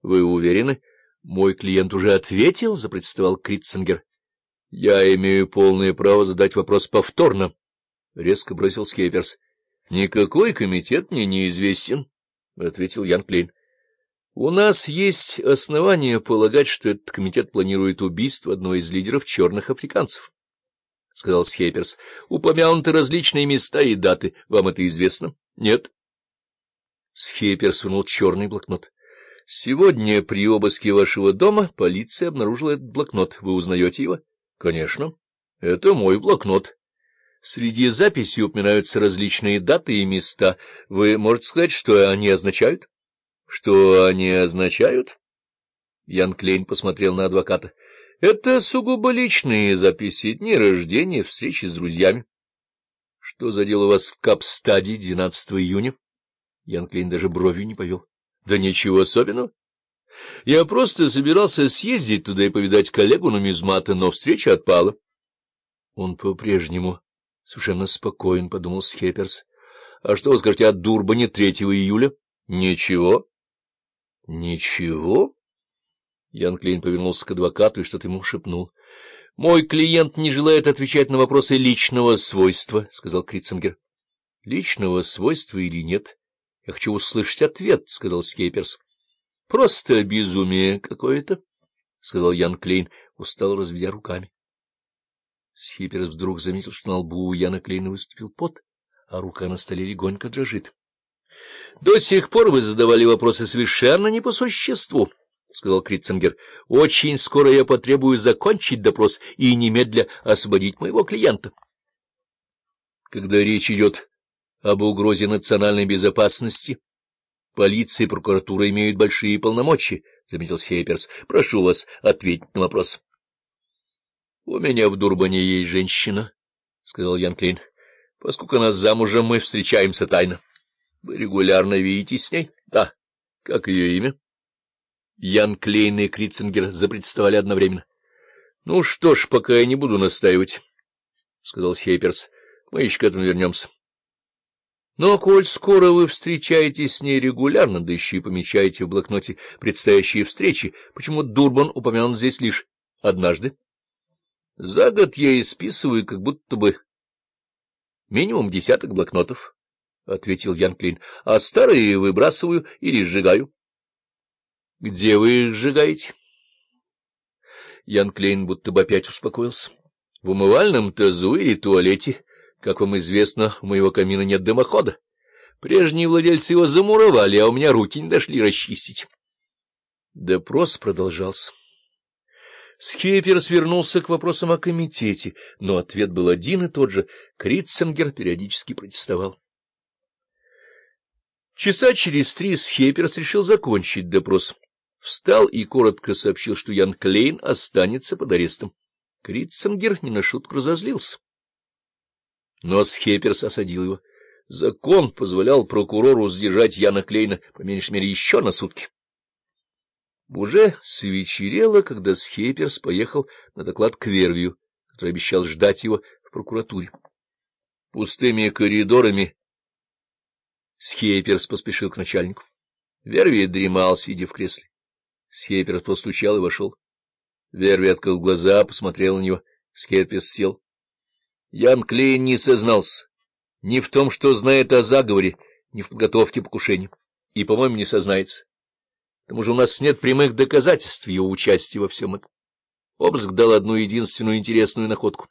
— Вы уверены? — Мой клиент уже ответил, — запротестовал Критцингер. — Я имею полное право задать вопрос повторно, — резко бросил Скейперс. — Никакой комитет мне неизвестен, — ответил Ян Клейн. — У нас есть основания полагать, что этот комитет планирует убийство одной из лидеров черных африканцев, — сказал Схейперс. — Упомянуты различные места и даты. Вам это известно? — Нет. Схейперс вынул черный блокнот. — Сегодня при обыске вашего дома полиция обнаружила этот блокнот. Вы узнаете его? — Конечно. Это мой блокнот. Среди записей упоминаются различные даты и места. Вы можете сказать, что они означают? — Что они означают? Ян Клейн посмотрел на адвоката. — Это сугубо личные записи, дни рождения, встречи с друзьями. — Что за дело у вас в Капстаде 12 июня? Ян Клейн даже бровью не повел. — Да ничего особенного. Я просто собирался съездить туда и повидать коллегу-нумизмата, но встреча отпала. Он по-прежнему совершенно спокоен, — подумал Схепперс. — А что вы скажете о Дурбане 3 июля? — Ничего. — Ничего? Ян Клейн повернулся к адвокату и что-то ему шепнул. — Мой клиент не желает отвечать на вопросы личного свойства, — сказал Критцингер. — Личного свойства или нет? Я хочу услышать ответ, — сказал Схеперс. — Просто безумие какое-то, — сказал Ян Клейн, устало разведя руками. Схеперс вдруг заметил, что на лбу у Яна Клейна выступил пот, а рука на столе легонько дрожит. — До сих пор вы задавали вопросы совершенно не по существу, — сказал Критцингер. — Очень скоро я потребую закончить допрос и немедля освободить моего клиента. Когда речь идет об угрозе национальной безопасности, полиция и прокуратура имеют большие полномочия, — заметил Сейперс. — Прошу вас ответить на вопрос. — У меня в Дурбане есть женщина, — сказал Ян Клейн. — Поскольку она замужем, мы встречаемся тайно. — Вы регулярно видитесь с ней? — Да. — Как ее имя? Ян Клейн и Критцингер запредставали одновременно. — Ну что ж, пока я не буду настаивать, — сказал Хейперс. — Мы еще к этому вернемся. Но, коль скоро вы встречаетесь с ней регулярно, да еще и помечаете в блокноте предстоящие встречи, почему Дурбан упомянут здесь лишь однажды? За год я исписываю как будто бы минимум десяток блокнотов, — ответил Ян Клин, — а старые выбрасываю или сжигаю. — Где вы их сжигаете? Ян Клейн будто бы опять успокоился. — В умывальном тазу или туалете. Как вам известно, у моего камина нет дымохода. Прежние владельцы его замуровали, а у меня руки не дошли расчистить. Допрос продолжался. Скипер свернулся к вопросам о комитете, но ответ был один и тот же. Критценгер периодически протестовал. Часа через три Схеперс решил закончить допрос. Встал и коротко сообщил, что Ян Клейн останется под арестом. Критценгер не на шутку разозлился. Но Схеперс осадил его. Закон позволял прокурору сдержать Яна Клейна по меньшей мере еще на сутки. Уже свечерело, когда Схейперс поехал на доклад к Вервию, который обещал ждать его в прокуратуре. Пустыми коридорами Схейперс поспешил к начальнику. Верви дремал, сидя в кресле. Схейперс постучал и вошел. Верви открыл глаза, посмотрел на него. Схейперс сел. Ян Клейн не сознался ни в том, что знает о заговоре, ни в подготовке покушения, и, по-моему, не сознается. К тому же у нас нет прямых доказательств его участия во всем этом. Обыск дал одну единственную интересную находку.